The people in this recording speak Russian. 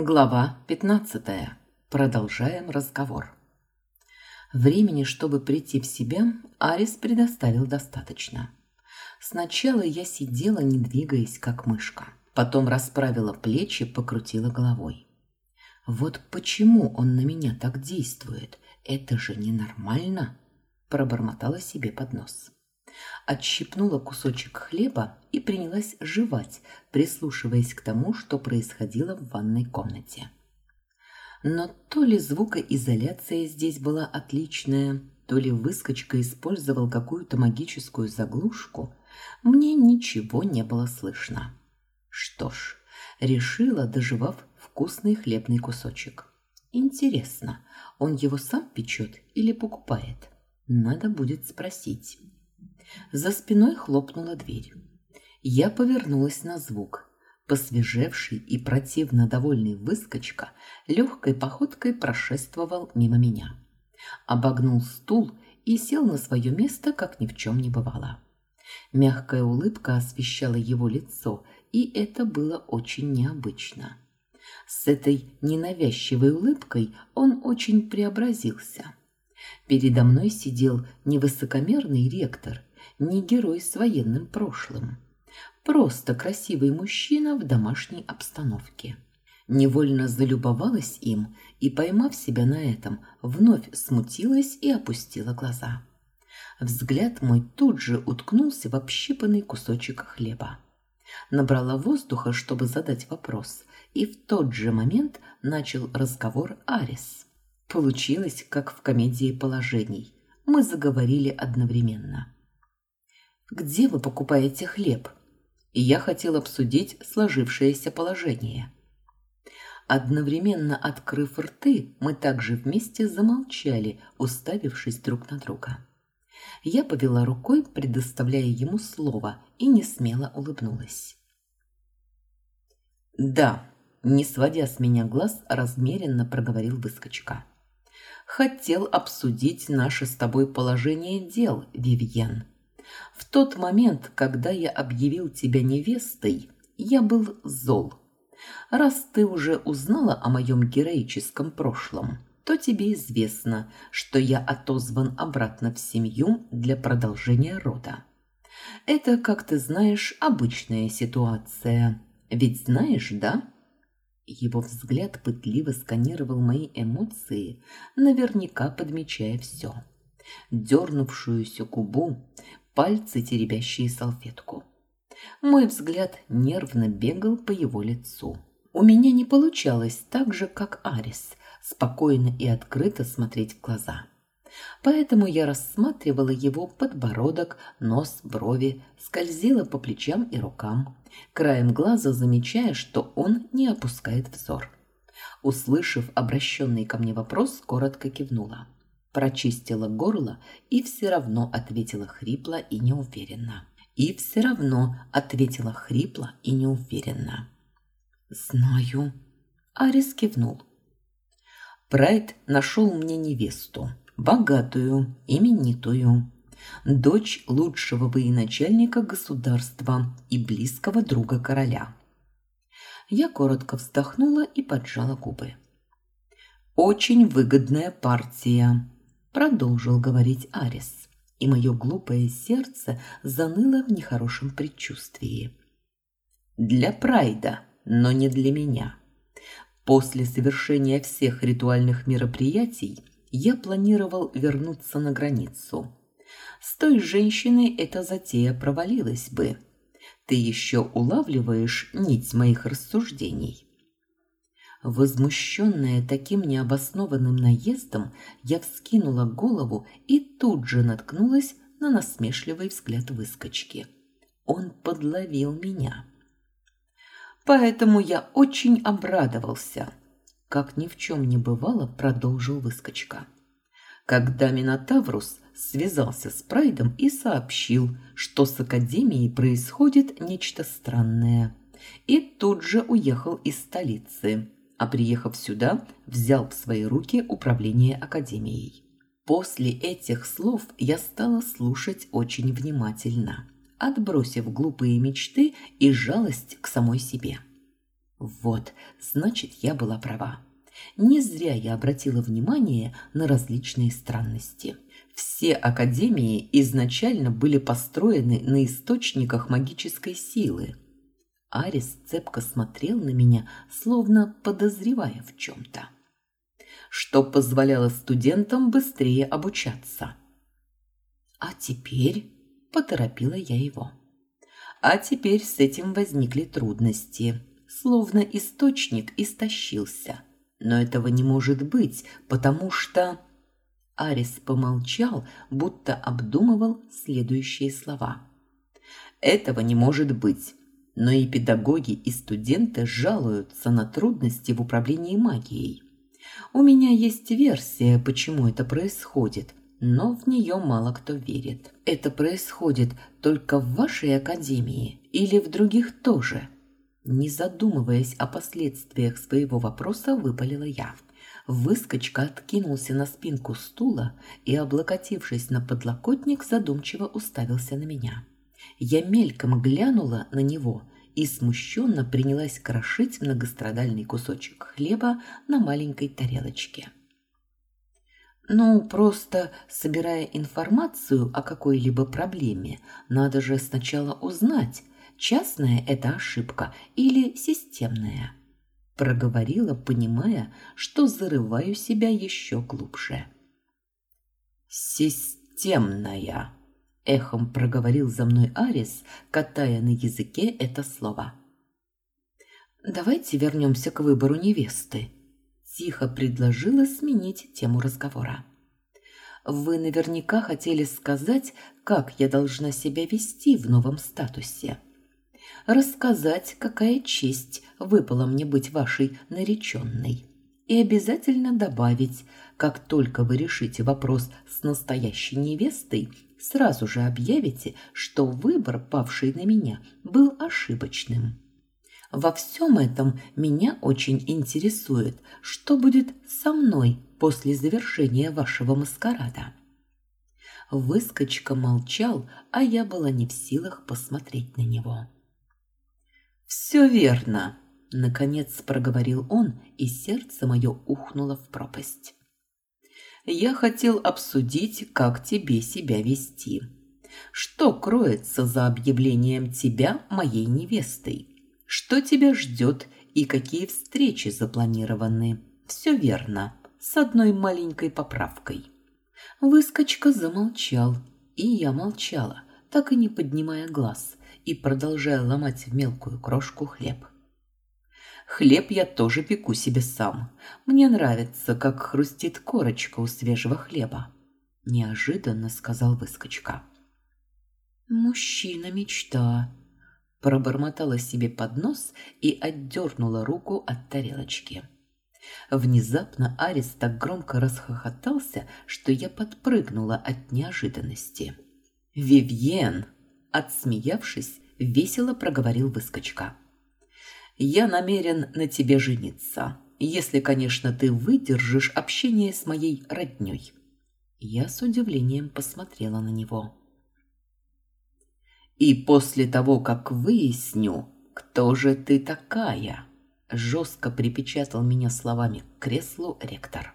Глава 15. Продолжаем разговор. Времени, чтобы прийти в себя, Арис предоставил достаточно. Сначала я сидела, не двигаясь, как мышка. Потом расправила плечи, покрутила головой. Вот почему он на меня так действует? Это же ненормально, пробормотала себе под нос отщипнула кусочек хлеба и принялась жевать, прислушиваясь к тому, что происходило в ванной комнате. Но то ли звукоизоляция здесь была отличная, то ли выскочка использовал какую-то магическую заглушку, мне ничего не было слышно. Что ж, решила, доживав вкусный хлебный кусочек. Интересно, он его сам печет или покупает? Надо будет спросить. За спиной хлопнула дверь. Я повернулась на звук. Посвежевший и противно довольный выскочка легкой походкой прошествовал мимо меня. Обогнул стул и сел на свое место, как ни в чем не бывало. Мягкая улыбка освещала его лицо, и это было очень необычно. С этой ненавязчивой улыбкой он очень преобразился. Передо мной сидел невысокомерный ректор не герой с военным прошлым. Просто красивый мужчина в домашней обстановке. Невольно залюбовалась им и, поймав себя на этом, вновь смутилась и опустила глаза. Взгляд мой тут же уткнулся в общипанный кусочек хлеба. Набрала воздуха, чтобы задать вопрос, и в тот же момент начал разговор Арис. Получилось, как в комедии положений. Мы заговорили одновременно. Где вы покупаете хлеб? И я хотел обсудить сложившееся положение. Одновременно открыв рты, мы также вместе замолчали, уставившись друг на друга. Я повела рукой, предоставляя ему слово, и не смело улыбнулась. «Да», – не сводя с меня глаз, размеренно проговорил выскочка. «Хотел обсудить наше с тобой положение дел, Вивьен». В тот момент, когда я объявил тебя невестой, я был зол. Раз ты уже узнала о моем героическом прошлом, то тебе известно, что я отозван обратно в семью для продолжения рода. Это, как ты знаешь, обычная ситуация. Ведь знаешь, да? Его взгляд пытливо сканировал мои эмоции, наверняка подмечая все. Дернувшуюся губу, пальцы, теребящие салфетку. Мой взгляд нервно бегал по его лицу. У меня не получалось так же, как Арис, спокойно и открыто смотреть в глаза. Поэтому я рассматривала его подбородок, нос, брови, скользила по плечам и рукам, краем глаза замечая, что он не опускает взор. Услышав обращенный ко мне вопрос, коротко кивнула прочистила горло и все равно ответила хрипло и неуверенно. И все равно ответила хрипло и неуверенно. «Знаю». Арис кивнул. Прайд нашел мне невесту, богатую, именитую, дочь лучшего военачальника государства и близкого друга короля. Я коротко вздохнула и поджала губы. «Очень выгодная партия», продолжил говорить Арис, и мое глупое сердце заныло в нехорошем предчувствии. Для Прайда, но не для меня. После завершения всех ритуальных мероприятий я планировал вернуться на границу. С той женщиной эта затея провалилась бы. Ты еще улавливаешь нить моих рассуждений. Возмущенная таким необоснованным наездом, я вскинула голову и тут же наткнулась на насмешливый взгляд выскочки. Он подловил меня. Поэтому я очень обрадовался. Как ни в чем не бывало, продолжил выскочка. Когда Минотаврус связался с Прайдом и сообщил, что с Академией происходит нечто странное, и тут же уехал из столицы а приехав сюда, взял в свои руки управление академией. После этих слов я стала слушать очень внимательно, отбросив глупые мечты и жалость к самой себе. Вот, значит, я была права. Не зря я обратила внимание на различные странности. Все академии изначально были построены на источниках магической силы. Арис цепко смотрел на меня, словно подозревая в чем-то. Что позволяло студентам быстрее обучаться. А теперь поторопила я его. А теперь с этим возникли трудности, словно источник истощился. Но этого не может быть, потому что Арис помолчал, будто обдумывал следующие слова. Этого не может быть. Но и педагоги, и студенты жалуются на трудности в управлении магией. У меня есть версия, почему это происходит, но в нее мало кто верит. Это происходит только в вашей академии или в других тоже? Не задумываясь о последствиях своего вопроса, выпалила я. Выскочка откинулся на спинку стула и, облокотившись на подлокотник, задумчиво уставился на меня. Я мельком глянула на него и смущенно принялась крошить многострадальный кусочек хлеба на маленькой тарелочке. Ну, просто собирая информацию о какой-либо проблеме, надо же сначала узнать, частная это ошибка или системная проговорила, понимая, что зарываю себя еще глубже. «Системная», – эхом проговорил за мной Арис, катая на языке это слово. «Давайте вернемся к выбору невесты», – тихо предложила сменить тему разговора. «Вы наверняка хотели сказать, как я должна себя вести в новом статусе» рассказать, какая честь выпала мне быть вашей нареченной. И обязательно добавить, как только вы решите вопрос с настоящей невестой, сразу же объявите, что выбор, павший на меня, был ошибочным. Во всем этом меня очень интересует, что будет со мной после завершения вашего маскарада. Выскочка молчал, а я была не в силах посмотреть на него. «Все верно», — наконец проговорил он, и сердце мое ухнуло в пропасть. «Я хотел обсудить, как тебе себя вести. Что кроется за объявлением тебя моей невестой? Что тебя ждет и какие встречи запланированы? Все верно, с одной маленькой поправкой». Выскочка замолчал, и я молчала, так и не поднимая глаз и продолжая ломать в мелкую крошку хлеб. Хлеб я тоже пеку себе сам. Мне нравится, как хрустит корочка у свежего хлеба. Неожиданно сказал выскочка. «Мужчина-мечта», – пробормотала себе под нос и отдернула руку от тарелочки. Внезапно Арис так громко расхохотался, что я подпрыгнула от неожиданности. «Вивьен!» Отсмеявшись, весело проговорил выскочка. «Я намерен на тебе жениться, если, конечно, ты выдержишь общение с моей роднёй». Я с удивлением посмотрела на него. «И после того, как выясню, кто же ты такая?» Жестко припечатал меня словами к креслу ректор.